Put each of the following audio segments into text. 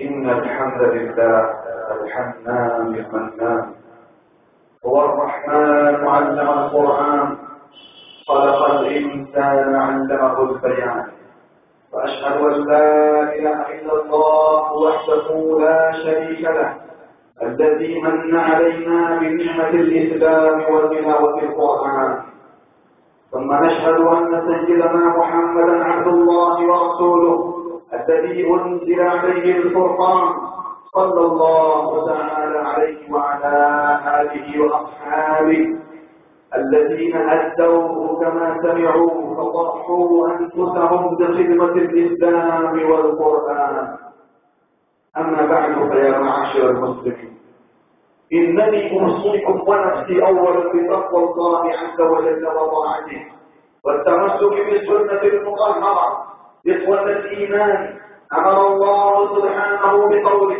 إن الحمد لله الحنان المنان هو الرحمن علم القرآن خلق الإنسان علمه البيان. وأشهد أن لا إله إلا الله وحده لا شريك له الذي من علينا بنعمة الإسلام وتلاوة القرآن. ثم نشهد أن سيدنا محمدا عبد الله ورسوله. الذي أنزل عليه الفرقان صلى الله تعالى عليه وعلى آله وأصحابه. الذين أدوه كما سمعوا فضحوا أنفسهم بخدمة الإسلام والقرآن. أما بعد فيا معاشر المسلمين إنني أوصيكم ونفسي أولا بتقوى الله عز وجل وطاعته والتمسك بالسنة المطهرة. إخوة الإيمان أمر الله سبحانه بقوله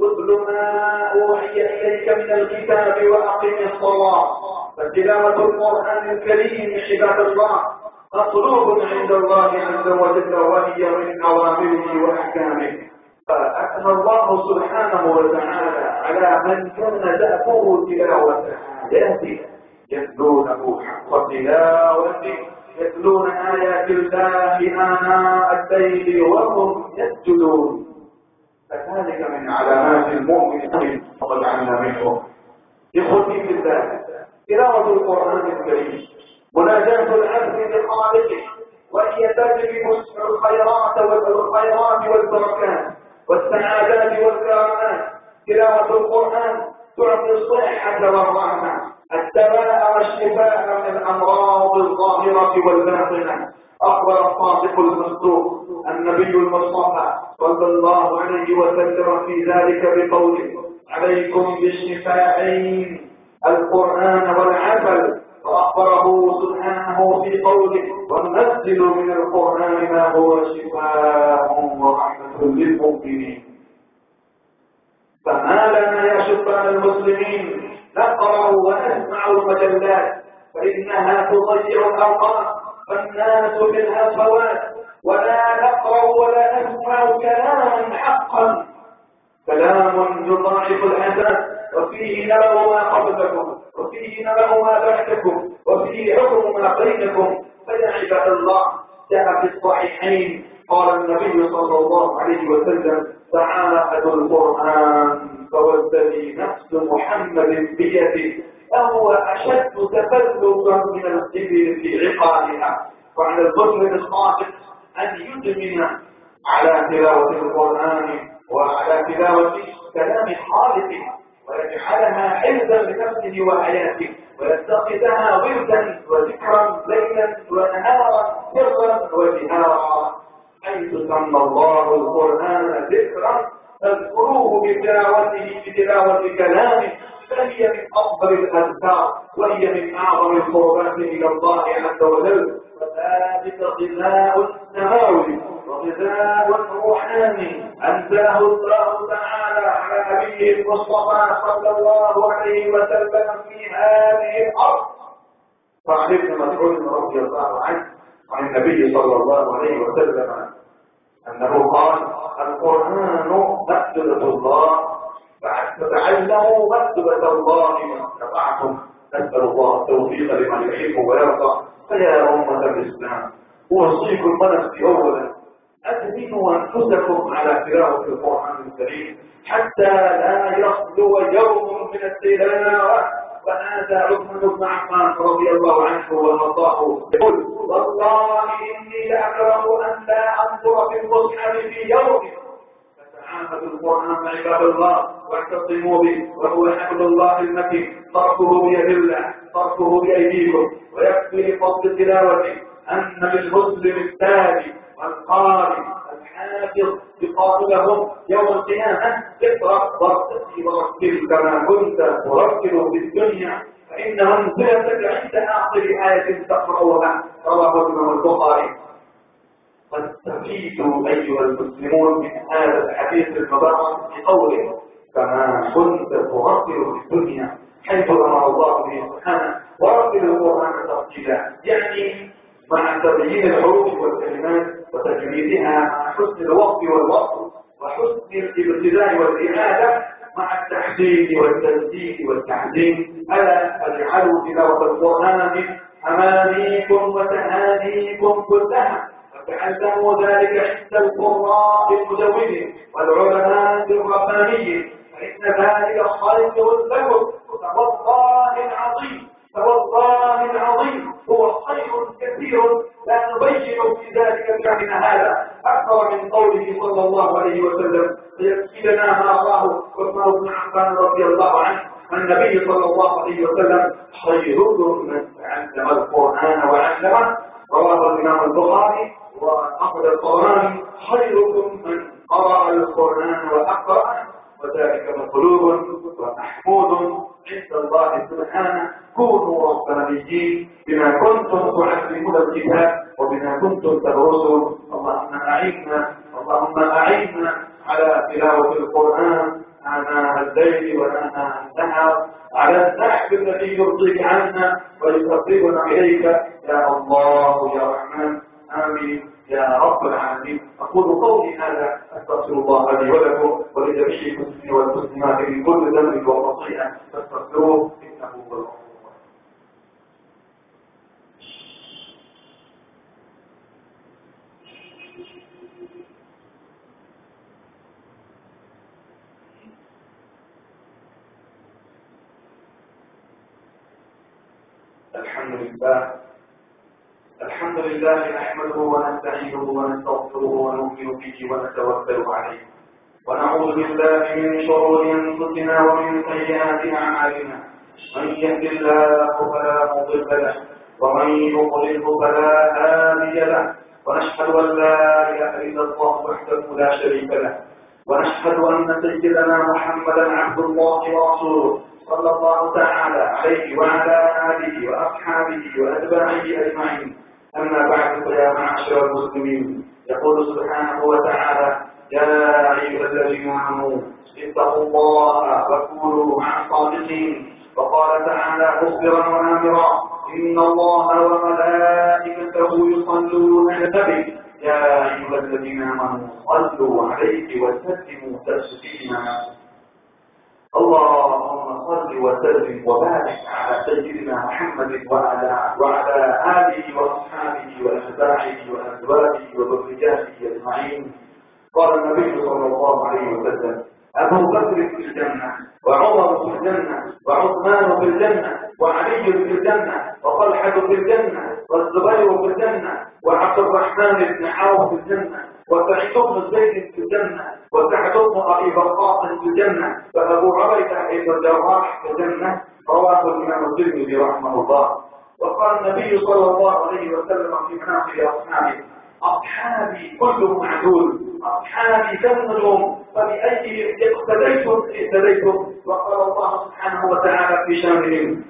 اتل ما أوحي إليك من الكتاب وأقم الصلاة فتلاوة القرآن الكريم عباد الله مطلوب عند الله عز وجل وهي من أوامره وأحكامه. فأثنى الله سبحانه وتعالى على من كان تأكله تلاوة آياته يتلونه حق تلاوته. يتلون آيات الله آناء الليل وهم يسجدون. فذلك من علامات المؤمن عنا منهم. إخوتي في الله تلاوة القرآن الكريم مناجاة العبد بخالقه وهي تجلب الخيرات والخيرات والبركات والسعادات والكرامات. تلاوة القرآن تعطي الصحة والرحمة الدواء والشفاء من الأمراض الظاهرة والباطنة. أخبر الصادق المصدوق النبي المصطفى صلى الله عليه وسلم في ذلك بقوله عليكم بالشفاعين القرآن والعسل وأخبره سبحانه في قوله وننزل من القرآن ما هو شفاء ورحمة للمؤمنين. فما لنا يا شبان المسلمين نقرأ ونسمع المجلات. فإنها تضيع الأوقات فالناس في الهفوات ولا نقرأ ولا نسمع كلاما حقا. كلام يضاعف الحسن وفيه نبأ ما قبلكم وفيه نبأ ما بعدكم وفيه حكم ما بينكم. فيا عباد الله جاء في الصحيحين قال النبي صلى الله عليه وسلم تعالى القرآن. فوالذي نفس محمد بيده فهو أشد تفلتا من الإبل في عقالها وعلى الظلم الصادق أن يدمن على تلاوة القرآن وعلى تلاوة كلام خالقه ويجعلها حفظا لنفسه وحياته ويتخذها وردا وذكرا ليلا ونهارا سرا وجهارا. حيث سمى الله القرآن ذكرا؟ فاذكروه بتلاوته بتلاوة كلامه فهي من أفضل الأذكار وهي من أعظم القربات إلى الله عز وجل. وذلك غذاء سماوي وغذاء روحاني أنزله الله تعالى على نبيه المصطفى صلى الله عليه وسلم في هذه الأرض. فعن ابن مسعود رضي الله عنه عن النبي صلى الله عليه وسلم أنه قال القرآن الله فتعلموا مأدبة الله ما استطعتم نسأل الله التوفيق لمن يحب ويرضى. فيا أمة الإسلام أوصيكم ونفسي أولا. أدمنوا أنفسكم على تلاوة القرآن الكريم حتى لا يخلو يوم من التلاوة. وهذا عثمان بن عفان رضي الله عنه وارضاه يقول والله إني لأكره أن لا أنظر في المصحف في يوم فتعاهدوا القرآن عباد الله واعتصموا به وهو حبل الله المتين. تركه بيد الله تركه بأيديكم ويكفي لفضل تلاوته. أن للمسلم التالي والقارئ الحافظ يقاتلهم يوم القيامة اقرأ وارتقي ورتل كما كنت ترتل في الدنيا فإن منزلتك عند آخر آية تقرأها. رواه ابن البخاري. فاستفيدوا أيها المسلمون من هذا الحديث المبارك بقوله كما كنت ترتل في الدنيا حيث أمر الله به سبحانه ورتل القرآن ترتيلا. يعني مع تبيين الحروف والكلمات وتجويدها مع حسن الوقت والوقت وحسن الابتداء والإعادة مع التحديد والتسديد والتحديد ألا أجعلوا تلاوة القرآن أمانيكم وتهانيكم كلها؟ وتعلموا ذلك عند القراء المجودين والعلماء الربانيين. فإن ذلك خير لكم والله العظيم. فوالله العظيم. هو خير كثير. لا نبين في ذلك الكامل هذا. أكثر من قوله صلى الله عليه وسلم. ليكفي لنا ما رآه عثمان بن عفان رضي الله عنه. النبي صلى الله عليه وسلم. خيركم من تعلم القرآن وعلمه. رواه الإمام البخاري. وأحمد الطبراني خيركم من قرأ القرآن وأقرأ وذلك مطلوب ومحمود عند الله سبحانه. كونوا ربانيين بما كنتم تعلمون الكتاب وبما كنتم تدرسون. اللهم أعيننا اللهم أعيننا على تلاوة القرآن. آناء الليل وآناء النهار. على النحو الذي يرضيك عنا ويقربنا إليك. يا الله يا رحمن. آمين. يا رب العالمين. أقول قولي هذا. أستغفر الله لي ولكم ولجميع المسلمين والمسلمات من كل ذنب وخطيئة. فاستغفروه. إنه هو الغفور الحمد لله الحمد لله نحمده ونستعينه ونستغفره ونؤمن به ونتوكل عليه. ونعوذ بالله من شرور أنفسنا ومن سيئات أعمالنا. من يهد الله فلا مضل له ومن يضلله فلا هادي له. ونشهد أن لا إله إلا الله وحده لا شريك له. ونشهد أن سيدنا محمدا عبد الله ورسوله صلى الله تعالى عليه وعلى آله وأصحابه وأتباعه أجمعين. أما بعد فيا معشر المسلمين يقول سبحانه وتعالى يا أيها الذين آمنوا اتقوا الله وكونوا مع الصادقين. وقال تعالى مخبرا وآمرا إن الله وملائكته يصلون على النبي. يا أيها الذين آمنوا صلوا عليه وسلموا تسليما. اللهم صل وسلم وبارك على سيدنا محمد وعلى وعلى آله وأصحابه وأتباعه وأزواجه وذرياته أجمعين. قال النبي صلى الله عليه وسلم أبو بكر في الجنة وعمر في الجنة وعثمان في الجنة وعلي في الجنة وطلحة في الجنة والزبير في الجنة وعبد الرحمن بن عوف في الجنة بن زيد في الجنة أبي بقاط في الجنة فأبو عبيدة بن الجراح في الجنة رواه الإمام الترمذي رحمه الله. وقال النبي صلى الله عليه وسلم في مناقب أصحابه أصحابي كلهم عدول أصحابي كالنجوم فبأيهم اقتديتم اهتديتم وقال الله سبحانه وتعالى في شانهم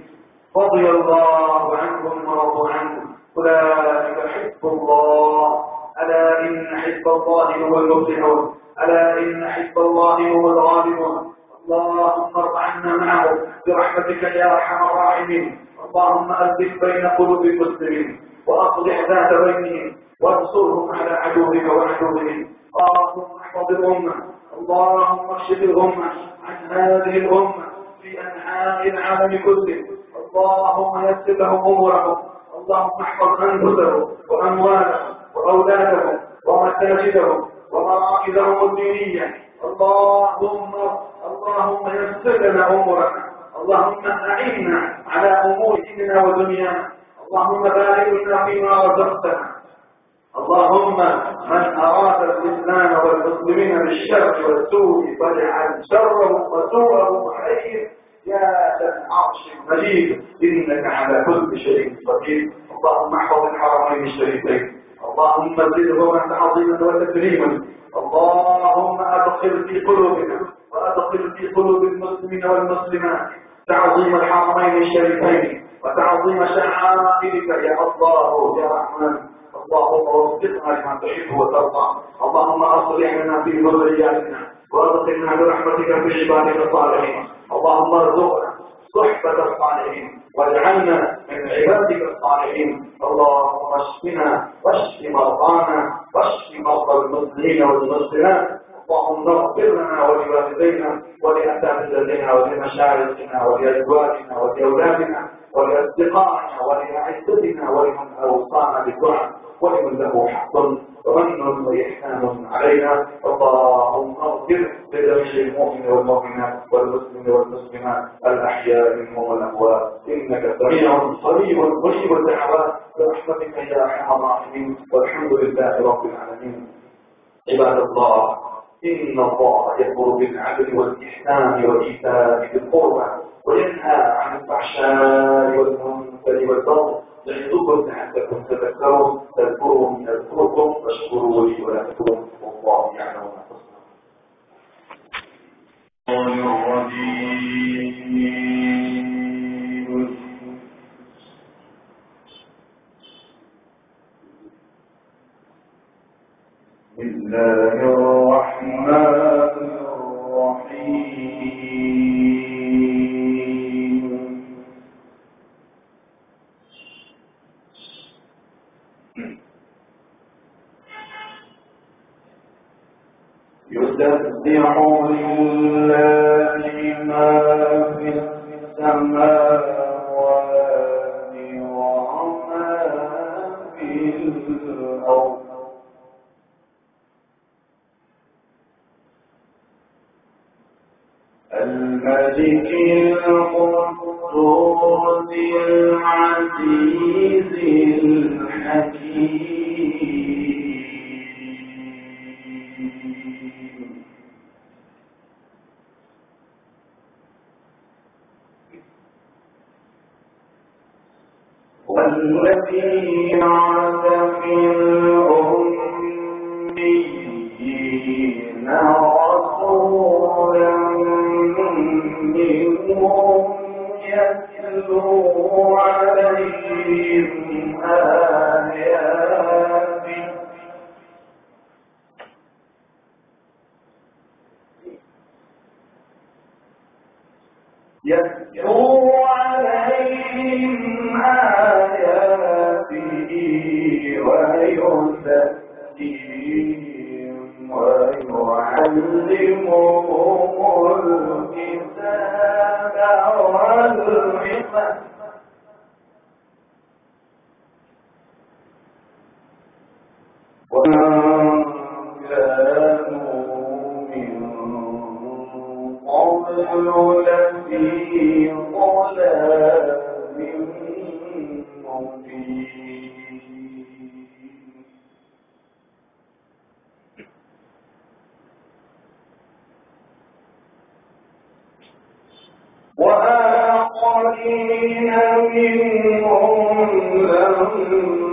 رضي الله عنهم ورضوا عنه أولئك حزب الله. ألا إن حزب الله هو المفلحون. ألا إن حزب الله هو الغالبون. اللهم ارض عنا معه برحمتك يا أرحم الراحمين. اللهم ألف بين قلوب المسلمين وأصلح ذات بينهم وانصرهم على عدوك وعدوهم. اللهم احفظ الأمة. اللهم اكشف الأمة عن هذه الأمة في أنحاء العالم كله. اللهم يسر لهم أمورهم. اللهم احفظ أنفسهم وأموالهم. وأولادهم ومساجدهم ومراكزهم الدينية. اللهم اللهم يسر لنا أمورنا. اللهم أعنا على أمور ديننا ودنيانا. اللهم بارك لنا فيما رزقتنا. اللهم من أراد الإسلام والمسلمين بالشر والسوء فاجعل شرهم وسوءهم عليهم. يا ذا العرش المجيد. إنك على كل شيء قدير. اللهم احفظ الحرمين الشريفين. اللهم زدهما تعظيما وتكريما. اللهم أدخل في قلوبنا وأدخل في قلوب المسلمين والمسلمات تعظيم الحرمين الشريفين وتعظيم شعائرك يا الله يا رحمن اللهم وفقنا لما تحب وترضى. اللهم أصلح لنا في ذرياتنا وأدخلنا برحمتك في عبادك الصالحين. اللهم ارزقنا صحبة الصالحين. واجعلنا من عبادك الصالحين. اللهم اشفنا واشف مرضانا واشف مرضى المسلمين والمسلمات. اللهم اغفر لنا ولوالدينا ولاساتذتنا ولمشايخنا ولأزواجنا ولأولادنا ولأصدقائنا ولأعزتنا ولمن أوصانا بالدعاء ولمن له حق. ومن وإحسان علينا اللهم اغفر لجميع المؤمن والمؤمنات والمسلم والمسلمات الأحياء منهم والأموات. إنك سميع قريب مجيب الدعوات. برحمتك يا أرحم الراحمين. والحمد لله رب العالمين. عباد الله إن الله يأمر بالعدل والإحسان وإيتاء ذي القربى وينهى عن الفحشاء والمنكر والبغي يعظكم لعلكم تذكرون تذكرون يذكركم واشكروا لي تكفرون والله يعلم ما تصنعون. بسم الله الرحمن يسبح لله ما في السماوات وما في الأرض الملك القدوس العزيز الحكيم والذي بعث رسولا منهم يتلو عليهم Senhor.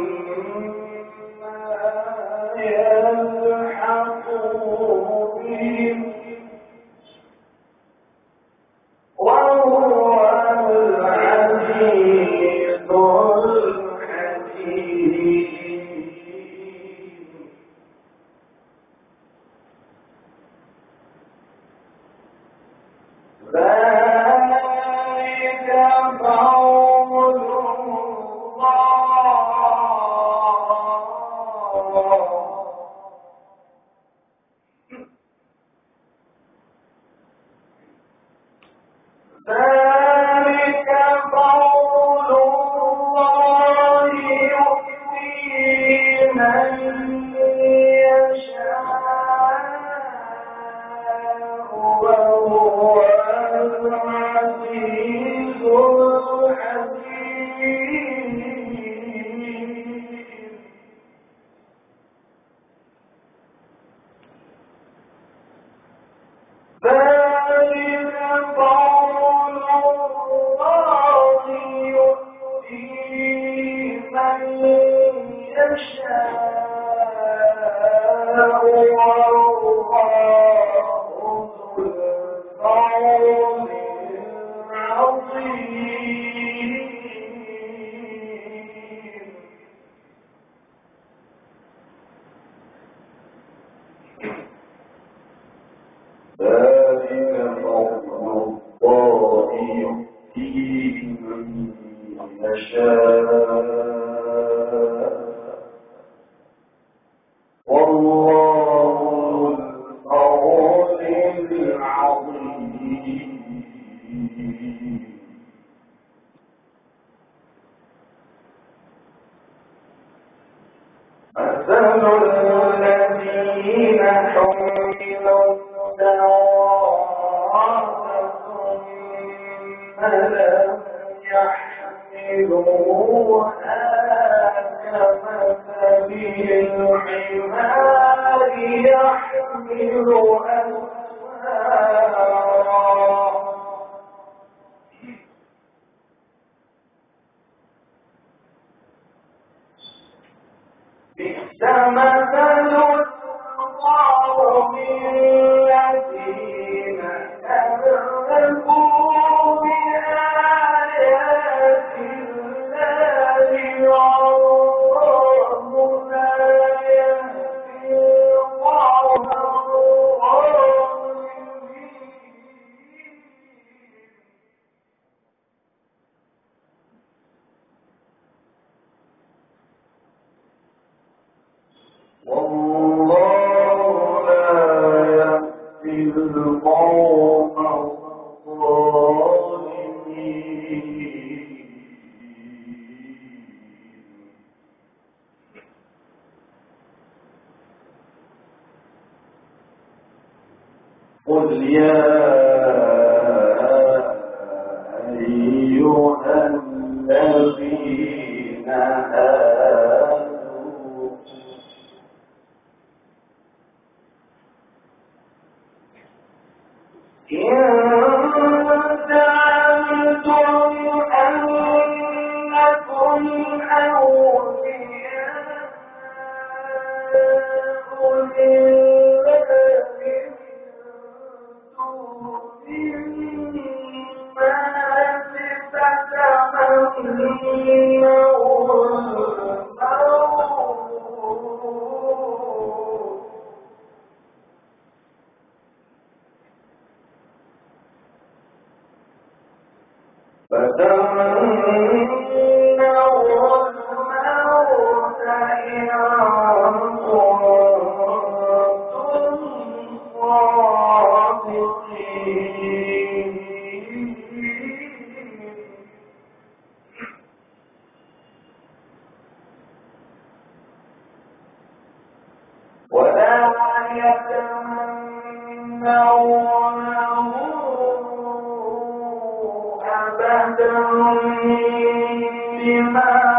بما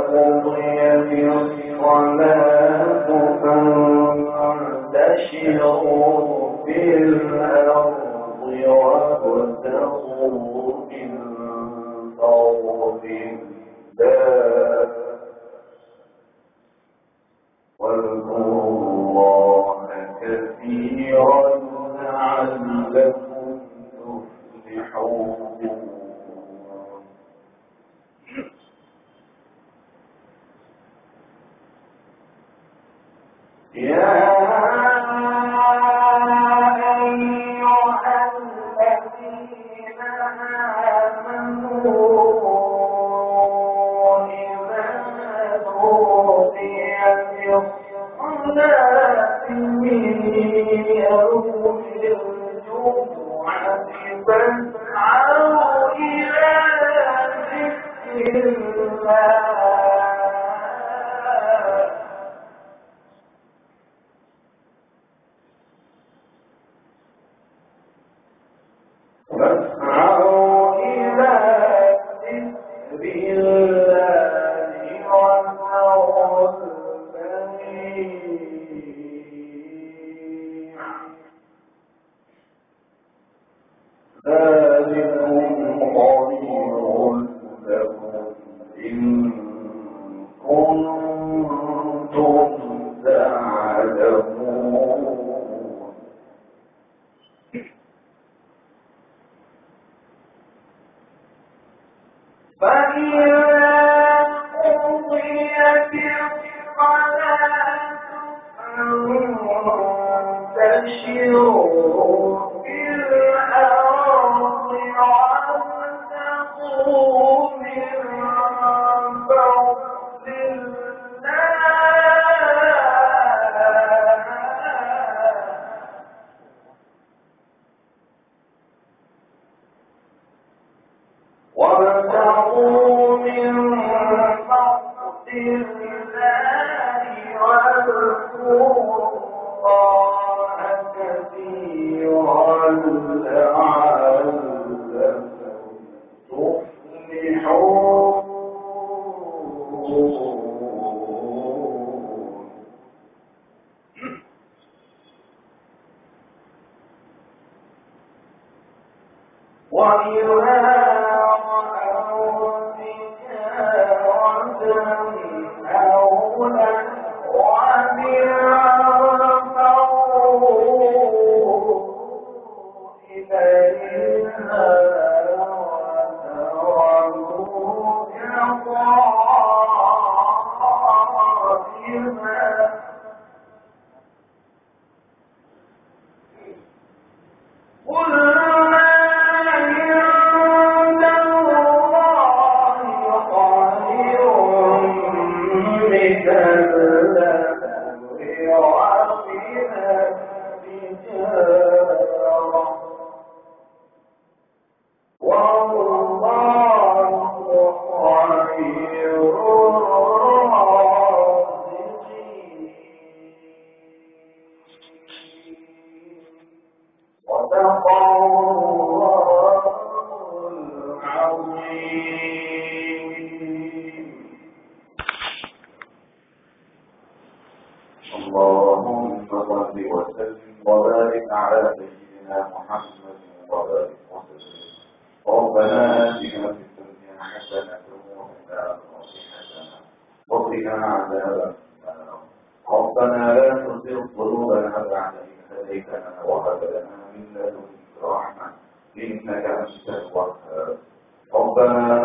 وإذا قضيت إلا اللهم صل وسلم وبارك على سيدنا محمد وعلى آله وصحبه. ربنا آتنا في الدنيا حسنة وفي الآخرة حسنة. وقنا عذاب النار. ربنا لا تزغ قلوبنا بعد إذ هديتنا وهب لنا من لدنك رحمة إنك أنت الوهاب. ربنا